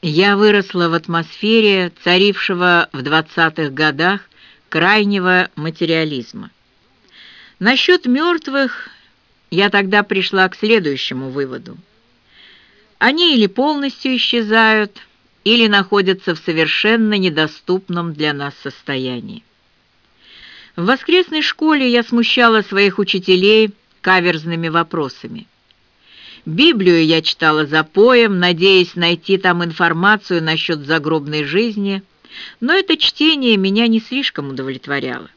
Я выросла в атмосфере, царившего в двадцатых годах крайнего материализма. Насчет мертвых я тогда пришла к следующему выводу. Они или полностью исчезают, или находятся в совершенно недоступном для нас состоянии. В воскресной школе я смущала своих учителей каверзными вопросами. Библию я читала за поем, надеясь найти там информацию насчет загробной жизни, но это чтение меня не слишком удовлетворяло.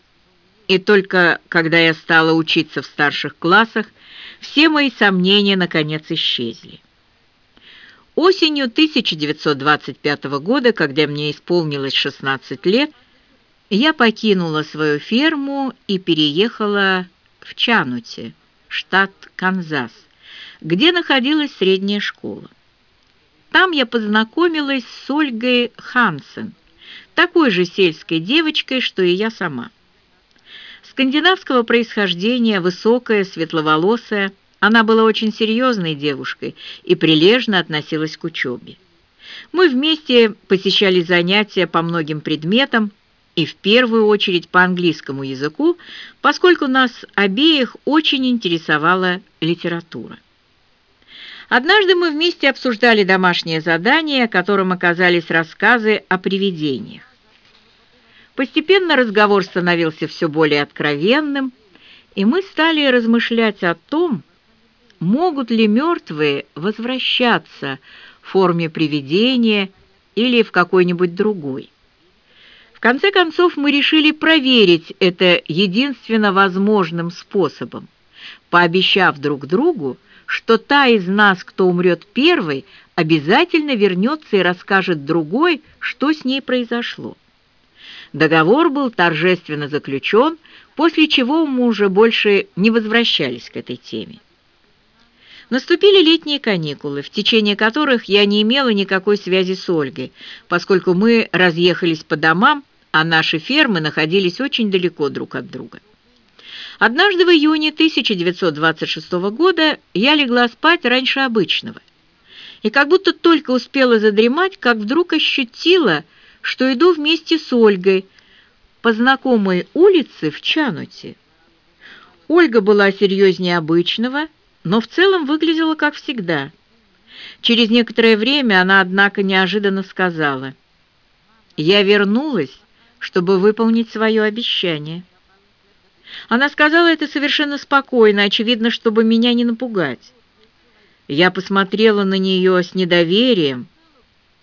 И только когда я стала учиться в старших классах, все мои сомнения наконец исчезли. Осенью 1925 года, когда мне исполнилось 16 лет, я покинула свою ферму и переехала в Чанути, штат Канзас, где находилась средняя школа. Там я познакомилась с Ольгой Хансен, такой же сельской девочкой, что и я сама. Скандинавского происхождения, высокая, светловолосая, она была очень серьезной девушкой и прилежно относилась к учебе. Мы вместе посещали занятия по многим предметам, и в первую очередь по английскому языку, поскольку нас обеих очень интересовала литература. Однажды мы вместе обсуждали домашнее задание, которым оказались рассказы о привидениях. Постепенно разговор становился все более откровенным, и мы стали размышлять о том, могут ли мертвые возвращаться в форме привидения или в какой-нибудь другой конце концов мы решили проверить это единственно возможным способом, пообещав друг другу, что та из нас, кто умрет первой, обязательно вернется и расскажет другой, что с ней произошло. Договор был торжественно заключен, после чего мы уже больше не возвращались к этой теме. Наступили летние каникулы, в течение которых я не имела никакой связи с Ольгой, поскольку мы разъехались по домам а наши фермы находились очень далеко друг от друга. Однажды в июне 1926 года я легла спать раньше обычного. И как будто только успела задремать, как вдруг ощутила, что иду вместе с Ольгой по знакомой улице в Чануте. Ольга была серьезнее обычного, но в целом выглядела как всегда. Через некоторое время она, однако, неожиданно сказала, «Я вернулась чтобы выполнить свое обещание. Она сказала это совершенно спокойно, очевидно, чтобы меня не напугать. Я посмотрела на нее с недоверием.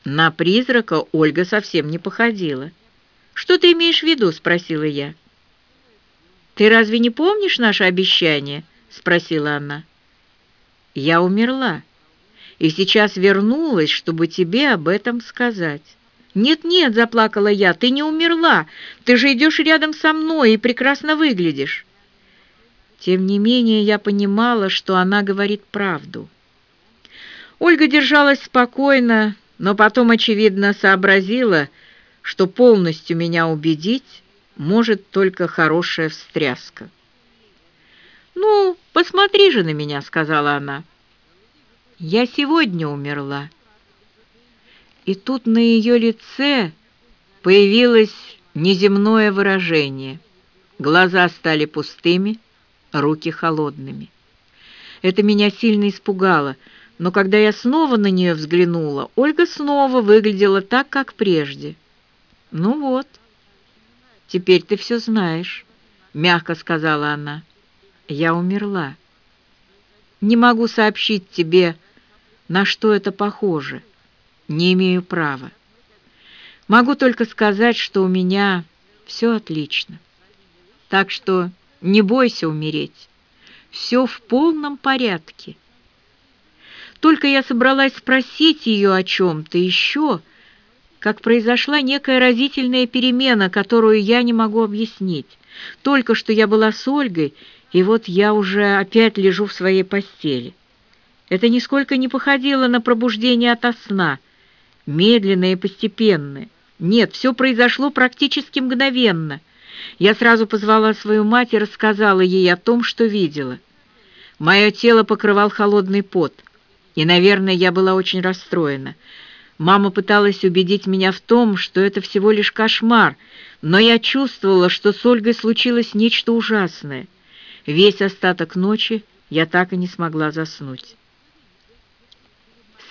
На призрака Ольга совсем не походила. «Что ты имеешь в виду?» — спросила я. «Ты разве не помнишь наше обещание?» — спросила она. «Я умерла и сейчас вернулась, чтобы тебе об этом сказать». «Нет-нет», — заплакала я, — «ты не умерла. Ты же идешь рядом со мной и прекрасно выглядишь». Тем не менее, я понимала, что она говорит правду. Ольга держалась спокойно, но потом, очевидно, сообразила, что полностью меня убедить может только хорошая встряска. «Ну, посмотри же на меня», — сказала она. «Я сегодня умерла». И тут на ее лице появилось неземное выражение. Глаза стали пустыми, руки холодными. Это меня сильно испугало, но когда я снова на нее взглянула, Ольга снова выглядела так, как прежде. «Ну вот, теперь ты все знаешь», — мягко сказала она. «Я умерла. Не могу сообщить тебе, на что это похоже» не имею права. Могу только сказать, что у меня все отлично. Так что не бойся умереть. Все в полном порядке. Только я собралась спросить ее о чем-то еще, как произошла некая разительная перемена, которую я не могу объяснить. Только что я была с Ольгой, и вот я уже опять лежу в своей постели. Это нисколько не походило на пробуждение ото сна — медленное и постепенное. Нет, все произошло практически мгновенно. Я сразу позвала свою мать и рассказала ей о том, что видела. Мое тело покрывал холодный пот, и, наверное, я была очень расстроена. Мама пыталась убедить меня в том, что это всего лишь кошмар, но я чувствовала, что с Ольгой случилось нечто ужасное. Весь остаток ночи я так и не смогла заснуть.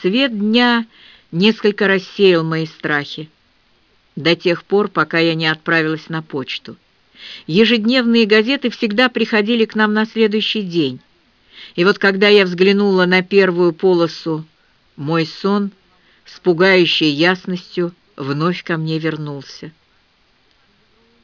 Свет дня несколько рассеял мои страхи, до тех пор, пока я не отправилась на почту. Ежедневные газеты всегда приходили к нам на следующий день. И вот когда я взглянула на первую полосу, мой сон с пугающей ясностью вновь ко мне вернулся.